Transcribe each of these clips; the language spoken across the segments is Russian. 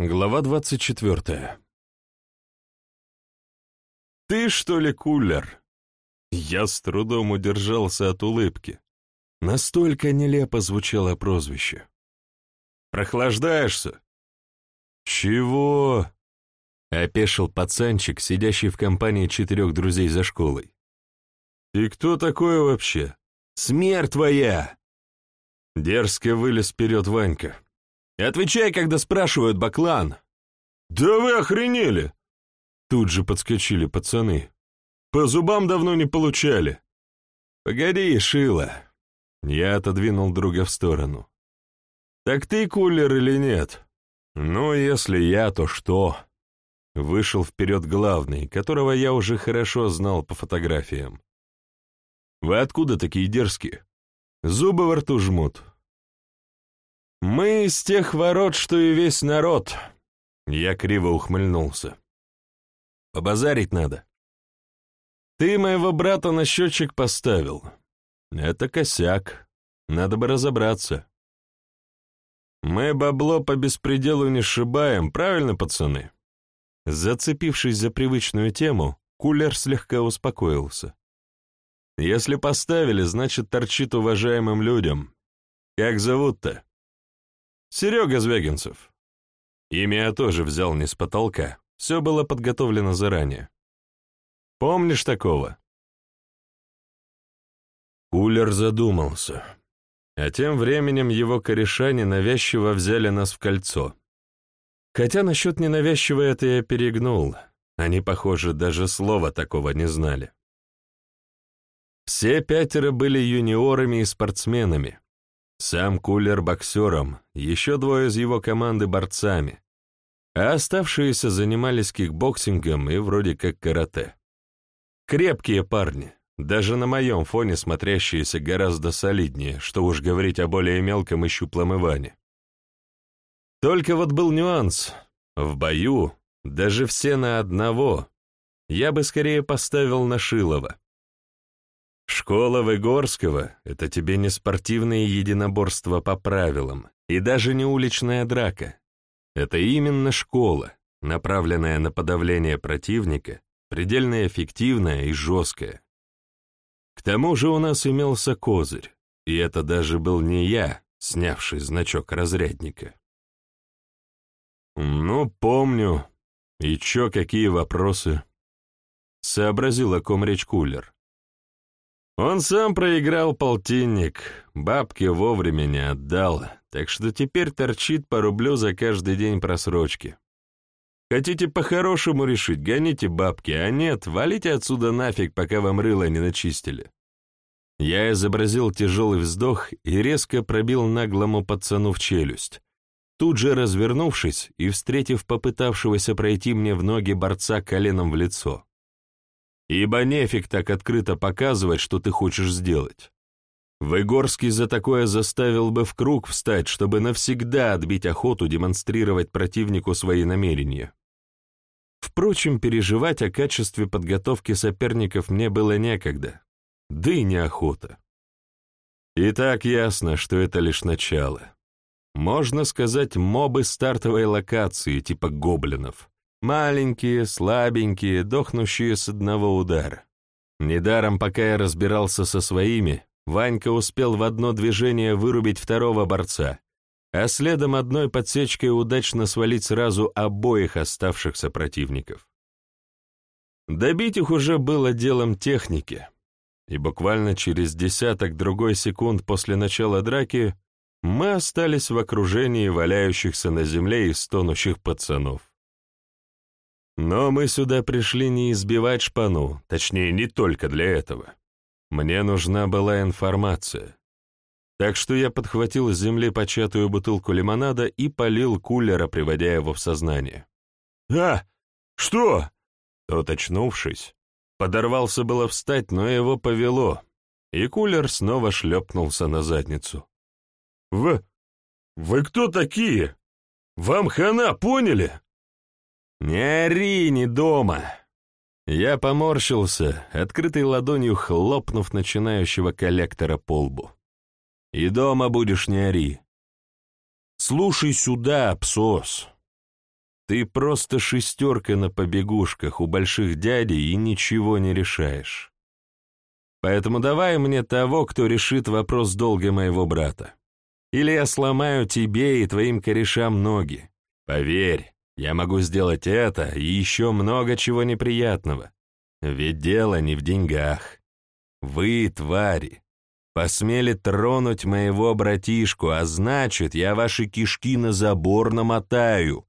Глава двадцать четвертая. «Ты, что ли, кулер?» Я с трудом удержался от улыбки. Настолько нелепо звучало прозвище. «Прохлаждаешься?» «Чего?» — опешил пацанчик, сидящий в компании четырех друзей за школой. «И кто такой вообще?» «Смерть твоя!» Дерзко вылез вперед Ванька. «Отвечай, когда спрашивают, Баклан!» «Да вы охренели!» Тут же подскочили пацаны. «По зубам давно не получали!» «Погоди, Шила!» Я отодвинул друга в сторону. «Так ты кулер или нет?» «Ну, если я, то что?» Вышел вперед главный, которого я уже хорошо знал по фотографиям. «Вы откуда такие дерзкие? Зубы во рту жмут». «Мы из тех ворот, что и весь народ», — я криво ухмыльнулся. «Побазарить надо». «Ты моего брата на счетчик поставил. Это косяк. Надо бы разобраться». «Мы бабло по беспределу не сшибаем, правильно, пацаны?» Зацепившись за привычную тему, кулер слегка успокоился. «Если поставили, значит, торчит уважаемым людям. Как зовут-то?» «Серега Звягинцев». Имя я тоже взял не с потолка, все было подготовлено заранее. «Помнишь такого?» Кулер задумался. А тем временем его корешане навязчиво взяли нас в кольцо. Хотя насчет ненавязчиво это я перегнул. Они, похоже, даже слова такого не знали. Все пятеро были юниорами и спортсменами. Сам Кулер боксером, еще двое из его команды борцами, а оставшиеся занимались кикбоксингом и вроде как карате. Крепкие парни, даже на моем фоне смотрящиеся гораздо солиднее, что уж говорить о более мелком и щуплом Иване. Только вот был нюанс. В бою, даже все на одного, я бы скорее поставил на Шилова. Школа Выгорского — это тебе не спортивные единоборства по правилам, и даже не уличная драка. Это именно школа, направленная на подавление противника, предельно эффективная и жесткая. К тому же у нас имелся козырь, и это даже был не я, снявший значок разрядника. «Ну, помню. И чё, какие вопросы?» Сообразил, о ком речь кулер. Он сам проиграл полтинник, бабки вовремя не отдал, так что теперь торчит по рублю за каждый день просрочки. Хотите по-хорошему решить, гоните бабки, а нет, валите отсюда нафиг, пока вам рыло не начистили. Я изобразил тяжелый вздох и резко пробил наглому пацану в челюсть, тут же развернувшись и встретив попытавшегося пройти мне в ноги борца коленом в лицо. Ибо нефиг так открыто показывать, что ты хочешь сделать. Выгорский за такое заставил бы в круг встать, чтобы навсегда отбить охоту демонстрировать противнику свои намерения. Впрочем, переживать о качестве подготовки соперников мне было некогда, да и неохота. И так ясно, что это лишь начало. Можно сказать, мобы стартовой локации, типа гоблинов. Маленькие, слабенькие, дохнущие с одного удара. Недаром, пока я разбирался со своими, Ванька успел в одно движение вырубить второго борца, а следом одной подсечкой удачно свалить сразу обоих оставшихся противников. Добить их уже было делом техники, и буквально через десяток другой секунд после начала драки мы остались в окружении валяющихся на земле и стонущих пацанов. Но мы сюда пришли не избивать шпану, точнее, не только для этого. Мне нужна была информация. Так что я подхватил с земли початую бутылку лимонада и полил кулера, приводя его в сознание. «А, что?» Тот, очнувшись, подорвался было встать, но его повело, и кулер снова шлепнулся на задницу. «В... вы кто такие? Вам хана, поняли?» «Не ори, не дома!» Я поморщился, открытой ладонью хлопнув начинающего коллектора по лбу. «И дома будешь, не ори!» «Слушай сюда, псос!» ты просто шестерка на побегушках у больших дядей и ничего не решаешь. Поэтому давай мне того, кто решит вопрос долга моего брата. Или я сломаю тебе и твоим корешам ноги. Поверь, я могу сделать это и еще много чего неприятного. Ведь дело не в деньгах. Вы, твари, посмели тронуть моего братишку, а значит, я ваши кишки на забор намотаю,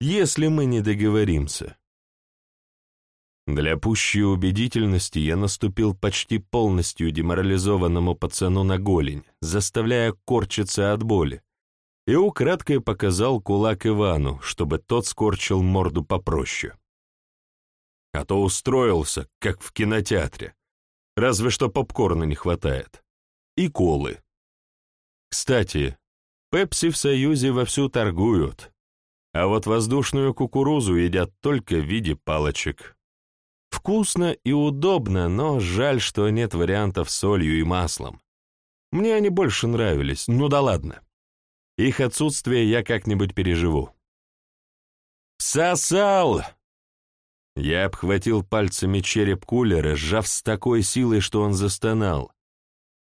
если мы не договоримся. Для пущей убедительности я наступил почти полностью деморализованному пацану на голень, заставляя корчиться от боли, и украдкой показал кулак Ивану, чтобы тот скорчил морду попроще. А то устроился, как в кинотеатре. Разве что попкорна не хватает. И колы. Кстати, пепси в Союзе вовсю торгуют, а вот воздушную кукурузу едят только в виде палочек. Вкусно и удобно, но жаль, что нет вариантов с солью и маслом. Мне они больше нравились, ну да ладно. Их отсутствие я как-нибудь переживу. «Сосал!» Я обхватил пальцами череп кулера, сжав с такой силой, что он застонал.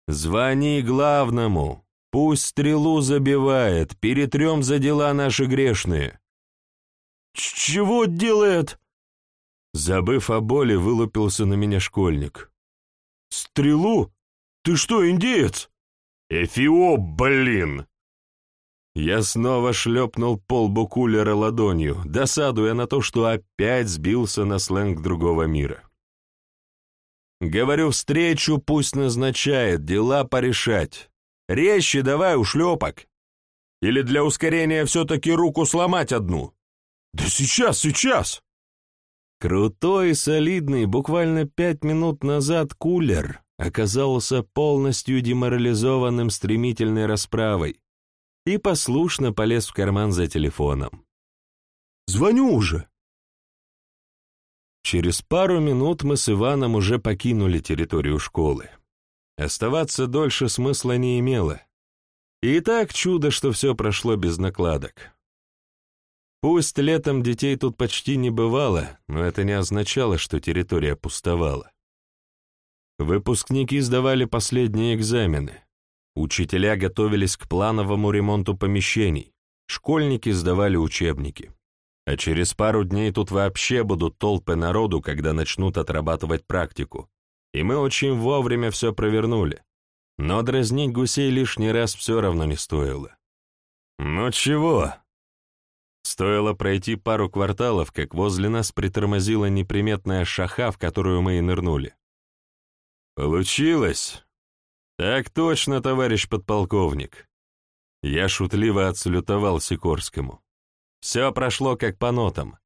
«Звони главному! Пусть стрелу забивает, перетрем за дела наши грешные!» «Чего делает?» Забыв о боли, вылупился на меня школьник. «Стрелу? Ты что, индеец?» «Эфиоп, блин!» Я снова шлепнул пол кулера ладонью, досадуя на то, что опять сбился на сленг другого мира. Говорю, встречу пусть назначает, дела порешать. Резче давай, ушлепок. Или для ускорения все-таки руку сломать одну? Да сейчас, сейчас! Крутой солидный, буквально пять минут назад кулер оказался полностью деморализованным стремительной расправой и послушно полез в карман за телефоном. «Звоню уже!» Через пару минут мы с Иваном уже покинули территорию школы. Оставаться дольше смысла не имело. И так чудо, что все прошло без накладок. Пусть летом детей тут почти не бывало, но это не означало, что территория пустовала. Выпускники сдавали последние экзамены. Учителя готовились к плановому ремонту помещений. Школьники сдавали учебники. А через пару дней тут вообще будут толпы народу, когда начнут отрабатывать практику. И мы очень вовремя все провернули. Но дразнить гусей лишний раз все равно не стоило. «Ну чего?» Стоило пройти пару кварталов, как возле нас притормозила неприметная шаха, в которую мы и нырнули. «Получилось?» «Так точно, товарищ подполковник!» Я шутливо отсалютовал Сикорскому. Все прошло как по нотам.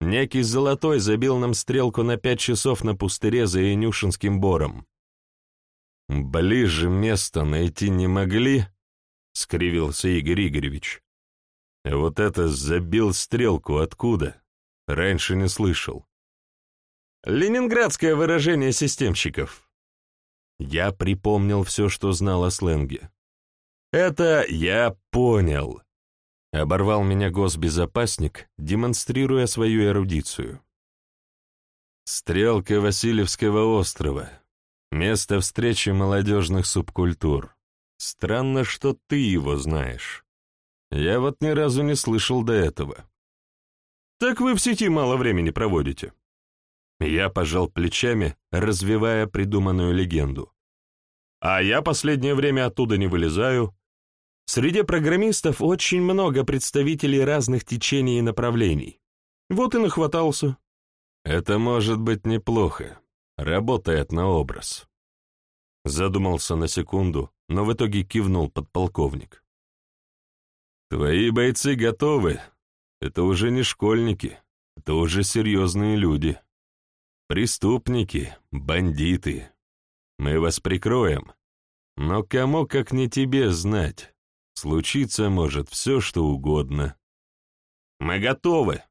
Некий Золотой забил нам стрелку на пять часов на пустыре за Янюшинским бором. «Ближе места найти не могли?» — скривился Игорь Игоревич. Вот это забил стрелку откуда? Раньше не слышал. Ленинградское выражение системщиков. Я припомнил все, что знал о сленге. Это я понял. Оборвал меня госбезопасник, демонстрируя свою эрудицию. Стрелка Васильевского острова. Место встречи молодежных субкультур. Странно, что ты его знаешь. Я вот ни разу не слышал до этого. Так вы в сети мало времени проводите. Я пожал плечами, развивая придуманную легенду. А я последнее время оттуда не вылезаю. Среди программистов очень много представителей разных течений и направлений. Вот и нахватался. Это может быть неплохо. Работает на образ. Задумался на секунду, но в итоге кивнул подполковник. Твои бойцы готовы. Это уже не школьники, это уже серьезные люди. Преступники, бандиты. Мы вас прикроем. Но кому, как не тебе, знать. Случиться может все, что угодно. Мы готовы,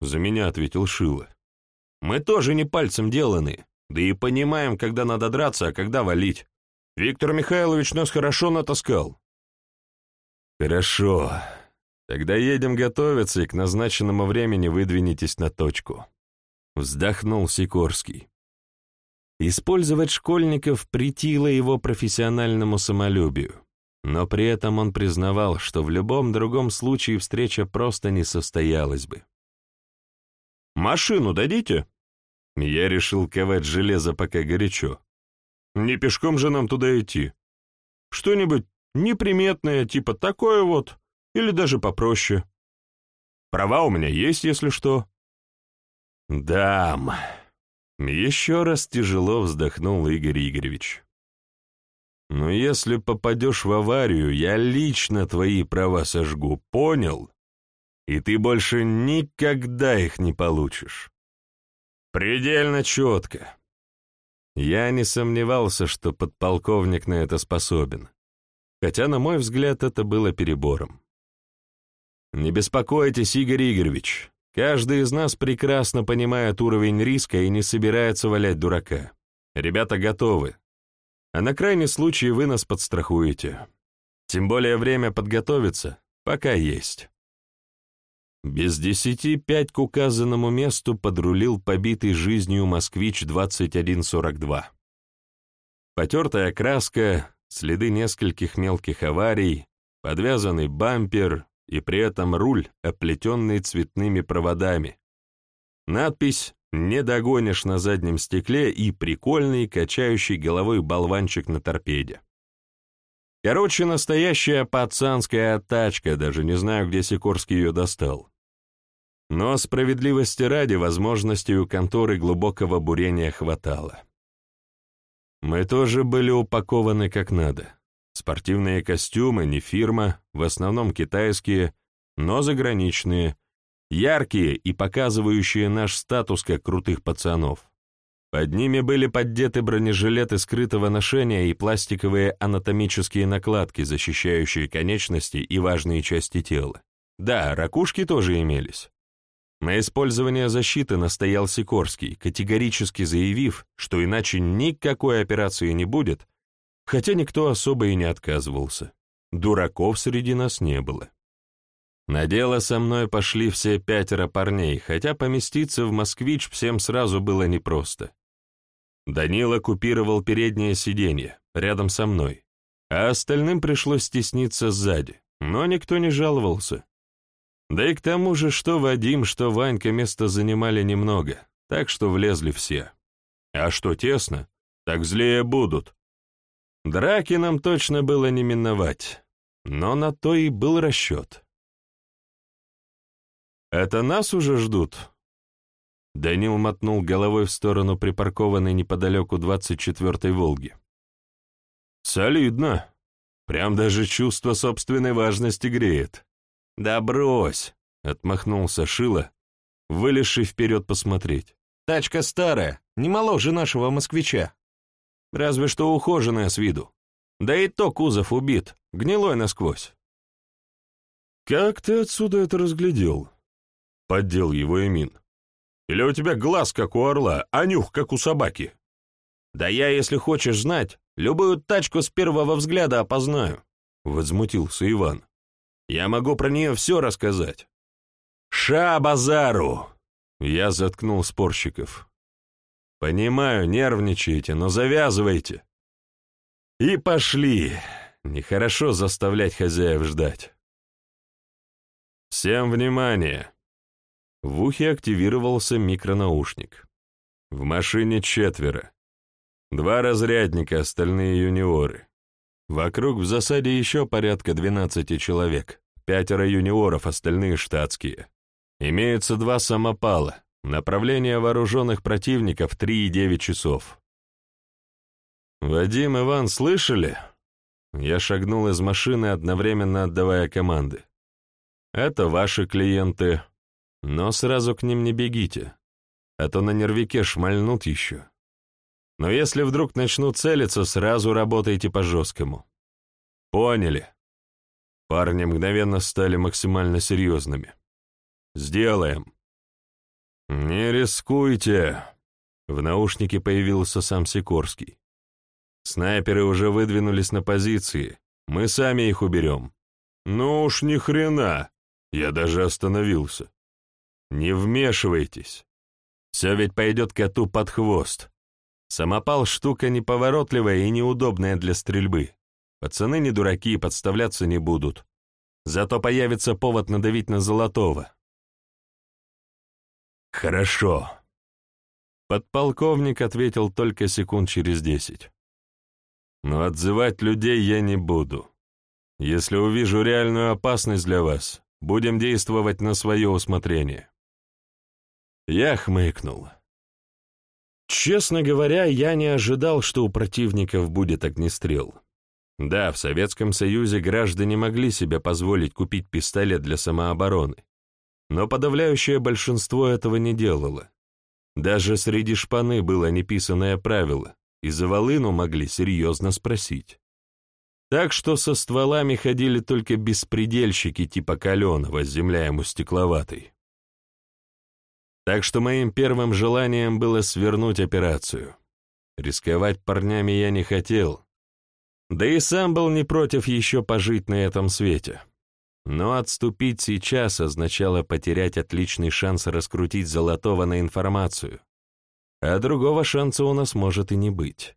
за меня ответил Шила. Мы тоже не пальцем деланы, да и понимаем, когда надо драться, а когда валить. Виктор Михайлович нас хорошо натаскал. «Хорошо. Тогда едем готовиться и к назначенному времени выдвинетесь на точку. Вздохнул Сикорский. Использовать школьников притило его профессиональному самолюбию, но при этом он признавал, что в любом другом случае встреча просто не состоялась бы. «Машину дадите?» Я решил ковать железо, пока горячо. «Не пешком же нам туда идти. Что-нибудь неприметное, типа такое вот, или даже попроще. Права у меня есть, если что». «Дам!» Еще раз тяжело вздохнул Игорь Игоревич. «Но если попадешь в аварию, я лично твои права сожгу, понял? И ты больше никогда их не получишь. Предельно четко». Я не сомневался, что подполковник на это способен, хотя, на мой взгляд, это было перебором. «Не беспокойтесь, Игорь Игоревич, Каждый из нас прекрасно понимает уровень риска и не собирается валять дурака. Ребята готовы. А на крайний случай вы нас подстрахуете. Тем более время подготовиться пока есть. Без десяти пять к указанному месту подрулил побитый жизнью «Москвич-2142». Потертая краска, следы нескольких мелких аварий, подвязанный бампер, и при этом руль, оплетенный цветными проводами. Надпись «Не догонишь» на заднем стекле и прикольный, качающий головой болванчик на торпеде. Короче, настоящая пацанская тачка, даже не знаю, где Сикорский ее достал. Но справедливости ради возможностей у конторы глубокого бурения хватало. Мы тоже были упакованы как надо. Спортивные костюмы, не фирма, в основном китайские, но заграничные, яркие и показывающие наш статус как крутых пацанов. Под ними были поддеты бронежилеты скрытого ношения и пластиковые анатомические накладки, защищающие конечности и важные части тела. Да, ракушки тоже имелись. На использование защиты настоял Сикорский, категорически заявив, что иначе никакой операции не будет, хотя никто особо и не отказывался. Дураков среди нас не было. На дело со мной пошли все пятеро парней, хотя поместиться в «Москвич» всем сразу было непросто. Данил оккупировал переднее сиденье, рядом со мной, а остальным пришлось стесниться сзади, но никто не жаловался. Да и к тому же, что Вадим, что Ванька места занимали немного, так что влезли все. А что тесно, так злее будут. Драки нам точно было не миновать, но на то и был расчет. «Это нас уже ждут?» Данил мотнул головой в сторону припаркованной неподалеку 24-й «Волги». «Солидно. Прям даже чувство собственной важности греет». «Да брось!» — отмахнулся Шила, вылезший вперед посмотреть. «Тачка старая, не моложе нашего москвича». Разве что ухоженная с виду. Да и то кузов убит, гнилой насквозь. «Как ты отсюда это разглядел?» — поддел его Эмин. «Или у тебя глаз, как у орла, а нюх, как у собаки?» «Да я, если хочешь знать, любую тачку с первого взгляда опознаю», — возмутился Иван. «Я могу про нее все рассказать». «Ша базару!» — я заткнул спорщиков. Понимаю, нервничаете, но завязывайте. И пошли. Нехорошо заставлять хозяев ждать. Всем внимание. В ухе активировался микронаушник. В машине четверо. Два разрядника, остальные юниоры. Вокруг в засаде еще порядка 12 человек. Пятеро юниоров, остальные штатские. Имеются два самопала. Направление вооруженных противников 3,9 часов. «Вадим, Иван, слышали?» Я шагнул из машины, одновременно отдавая команды. «Это ваши клиенты, но сразу к ним не бегите, а то на нервике шмальнут еще. Но если вдруг начнут целиться, сразу работайте по-жесткому». «Поняли». Парни мгновенно стали максимально серьезными. «Сделаем». «Не рискуйте!» В наушнике появился сам Сикорский. «Снайперы уже выдвинулись на позиции. Мы сами их уберем». «Ну уж ни хрена!» Я даже остановился. Не вмешивайтесь. Все ведь пойдет коту под хвост. Самопал — штука неповоротливая и неудобная для стрельбы. Пацаны не дураки, подставляться не будут. Зато появится повод надавить на Золотого. «Хорошо», — подполковник ответил только секунд через десять. «Но отзывать людей я не буду. Если увижу реальную опасность для вас, будем действовать на свое усмотрение». Я хмыкнул. Честно говоря, я не ожидал, что у противников будет огнестрел. Да, в Советском Союзе граждане могли себе позволить купить пистолет для самообороны, но подавляющее большинство этого не делало. Даже среди шпаны было неписанное правило, и за волыну могли серьезно спросить. Так что со стволами ходили только беспредельщики типа Каленова земля ему стекловатой. Так что моим первым желанием было свернуть операцию. Рисковать парнями я не хотел, да и сам был не против еще пожить на этом свете. Но отступить сейчас означало потерять отличный шанс раскрутить Золотого на информацию. А другого шанса у нас может и не быть.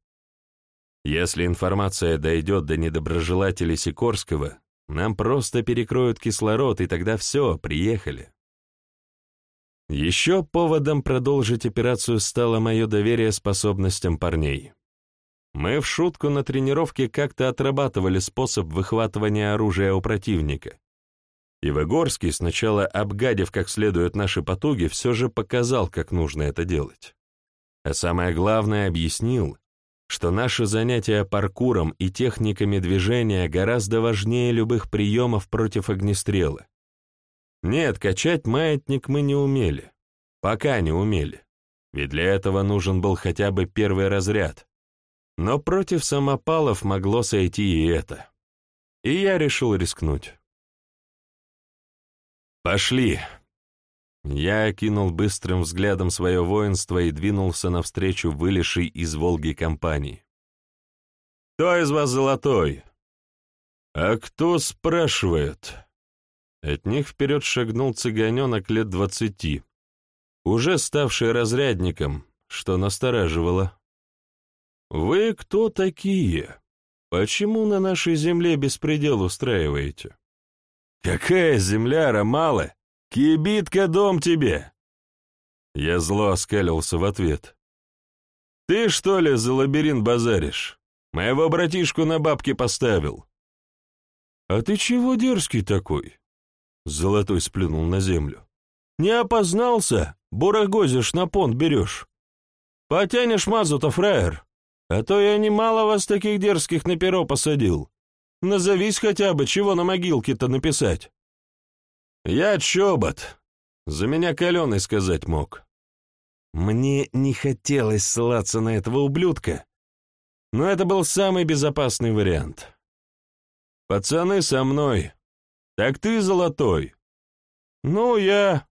Если информация дойдет до недоброжелателей Сикорского, нам просто перекроют кислород, и тогда все, приехали. Еще поводом продолжить операцию стало мое доверие способностям парней. Мы в шутку на тренировке как-то отрабатывали способ выхватывания оружия у противника, и Выгорский, сначала обгадив как следует наши потуги, все же показал, как нужно это делать. А самое главное, объяснил, что наши занятия паркуром и техниками движения гораздо важнее любых приемов против огнестрела. Нет, качать маятник мы не умели. Пока не умели. Ведь для этого нужен был хотя бы первый разряд. Но против самопалов могло сойти и это. И я решил рискнуть. «Пошли!» Я окинул быстрым взглядом свое воинство и двинулся навстречу вылезшей из Волги компании. «Кто из вас золотой?» «А кто спрашивает?» От них вперед шагнул цыганенок лет двадцати, уже ставший разрядником, что настораживало. «Вы кто такие? Почему на нашей земле беспредел устраиваете?» «Какая земля, Ромала? Кибитка дом тебе!» Я зло оскалился в ответ. «Ты, что ли, за лабиринт базаришь? Моего братишку на бабки поставил». «А ты чего дерзкий такой?» Золотой сплюнул на землю. «Не опознался? Бурагозишь на понт берешь. Потянешь мазу-то, фраер, а то я немало вас таких дерзких на перо посадил. Назовись хотя бы, чего на могилке-то написать. Я чобот. За меня каленый сказать мог. Мне не хотелось ссылаться на этого ублюдка, но это был самый безопасный вариант. Пацаны со мной. Так ты золотой. Ну, я...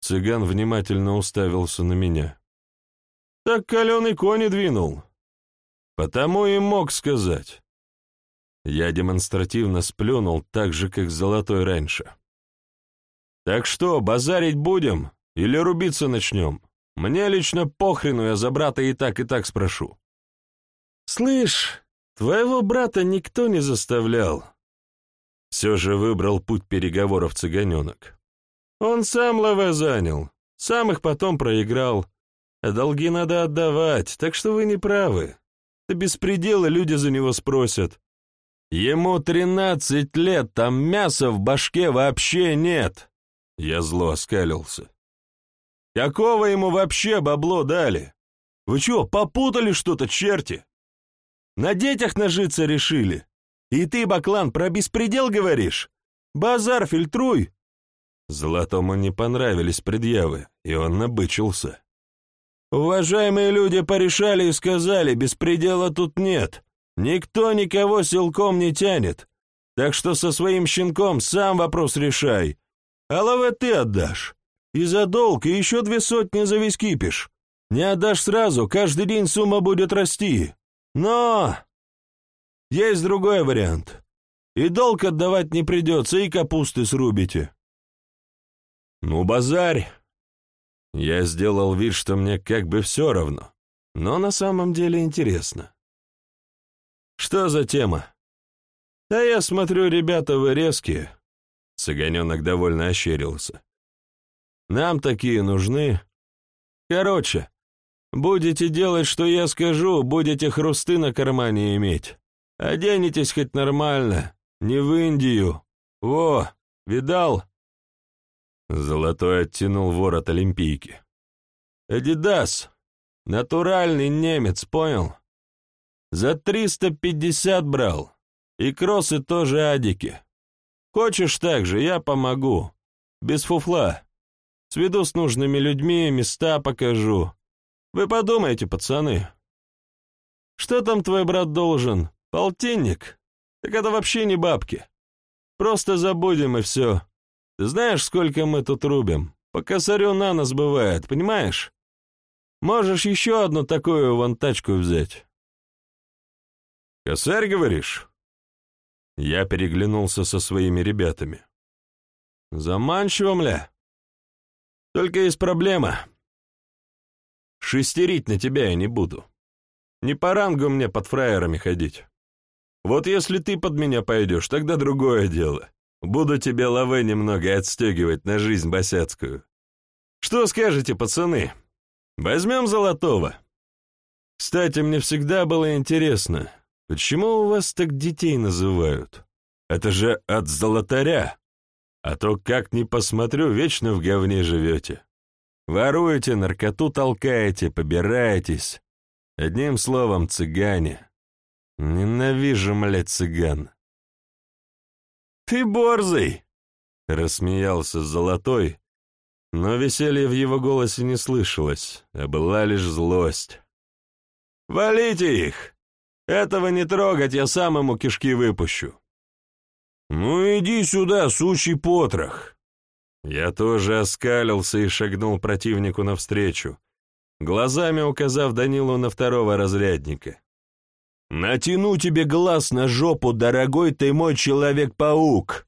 Цыган внимательно уставился на меня. Так каленый кони двинул. Потому и мог сказать. Я демонстративно сплюнул так же, как золотой раньше. «Так что, базарить будем или рубиться начнем? Мне лично похрену, я за брата и так, и так спрошу». «Слышь, твоего брата никто не заставлял». Все же выбрал путь переговоров цыганенок. «Он сам ЛВ занял, сам их потом проиграл, а долги надо отдавать, так что вы не правы. Да беспредела люди за него спросят, Ему тринадцать лет, там мяса в башке вообще нет. Я зло оскалился. Какого ему вообще бабло дали? Вы чё, попутали что-то, черти? На детях нажиться решили? И ты, Баклан, про беспредел говоришь? Базар фильтруй!» Золотому не понравились предъявы, и он набычился. «Уважаемые люди порешали и сказали, беспредела тут нет. Никто никого силком не тянет, так что со своим щенком сам вопрос решай. А лаве ты отдашь. И за долг, и еще две сотни за весь кипиш. Не отдашь сразу, каждый день сумма будет расти. Но есть другой вариант. И долг отдавать не придется, и капусты срубите. «Ну, базарь!» Я сделал вид, что мне как бы все равно, но на самом деле интересно. «Что за тема?» «Да я смотрю, ребята, вы резкие». Цыганенок довольно ощерился. «Нам такие нужны. Короче, будете делать, что я скажу, будете хрусты на кармане иметь. Оденетесь хоть нормально, не в Индию. Во, видал?» Золотой оттянул ворот Олимпийки. «Эдидас, натуральный немец, понял? За триста пятьдесят брал, и кроссы тоже адики. Хочешь так же, я помогу, без фуфла. Сведу с нужными людьми, места покажу. Вы подумайте, пацаны. Что там твой брат должен? Полтинник? Так это вообще не бабки. Просто забудем и все. Ты знаешь, сколько мы тут рубим? По косарю на нас бывает, понимаешь? Можешь еще одну такую вон тачку взять. Косарь, говоришь? Я переглянулся со своими ребятами. Заманчиво, мля. Только есть проблема. Шестерить на тебя я не буду. Не по рангу мне под фраерами ходить. Вот если ты под меня пойдешь, тогда другое дело. Буду тебе лавы немного отстегивать на жизнь босяцкую. Что скажете, пацаны? Возьмем золотого. Кстати, мне всегда было интересно, почему у вас так детей называют? Это же от золотаря. А то, как ни посмотрю, вечно в говне живете. Воруете, наркоту толкаете, побираетесь. Одним словом, цыгане. Ненавижу, млядь, цыган. «Ты борзый!» — рассмеялся Золотой, но веселье в его голосе не слышалось, а была лишь злость. «Валите их! Этого не трогать, я сам ему кишки выпущу!» «Ну иди сюда, сучий потрох!» Я тоже оскалился и шагнул противнику навстречу, глазами указав Данилу на второго разрядника. «Натяну тебе глаз на жопу, дорогой ты мой Человек-паук!»